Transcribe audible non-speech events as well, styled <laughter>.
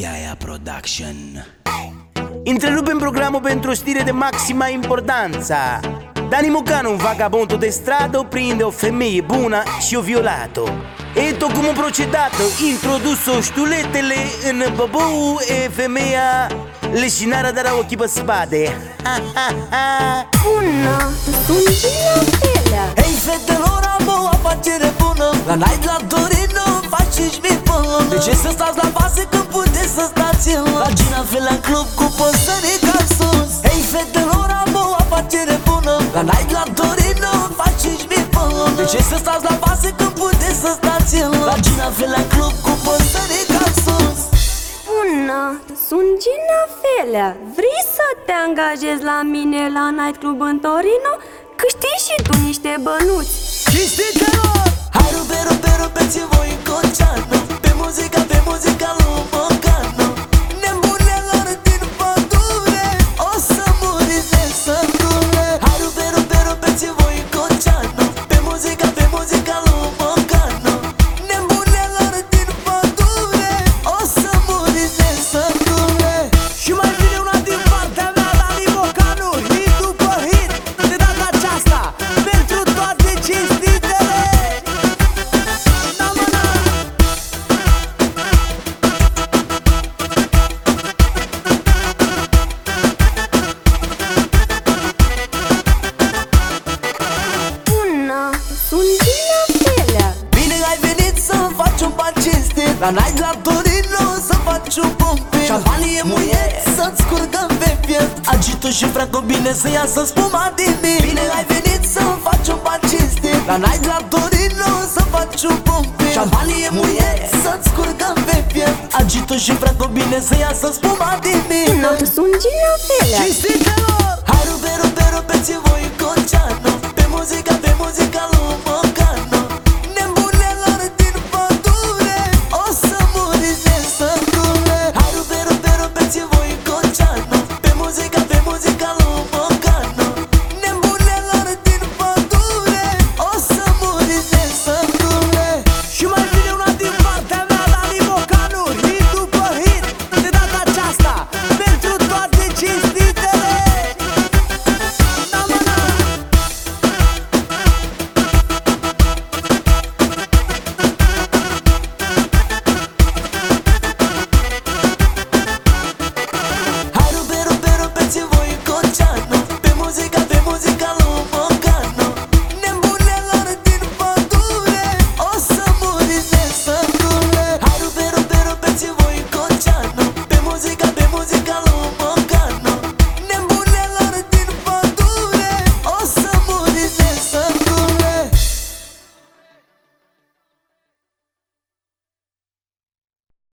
Iaia Production. Întrerupem programul pentru o știre de maxima importanță. Dani Mocanu, un vagabondo de stradă, prinde o femeie bună și o violato. Eto cum a procedat, introdus-o ștuletele în băbău e femeia leșinară dar o chipă spade. <laughs> Bună, sunt Gina Hei fetelor, am o afacere bună. La night la Torino faci mii până De ce să stați la vase când La Gina Fela Club cu păsării ca sus. Hei fetelor, am o afacere bună. La night la Torino faci mii până. De ce să stați la vase când puteți să stați în La Gina Fela Club cu păsării ca sus. Bună, sunt Gina Felea Vrei să te angajezi la mine la Night Club în Torino? Câștigi și tu niște bănuți. Cinstitelor La night la Torino să faci un pompin Șampanie muiet să-ți scurgăm pe piept. Agito și franco bine să iasă spuma din mine. Bine ai venit să faci un ban cinstit La night la Torino să faci un pompin Șampanie muiet să-ți scurgăm pe piept. Agito și franco bine să iasă spuma din mine. Bună, sunt Gina Felea Cinstitelor Hai rupe, rupe, rupeți voi Conceanu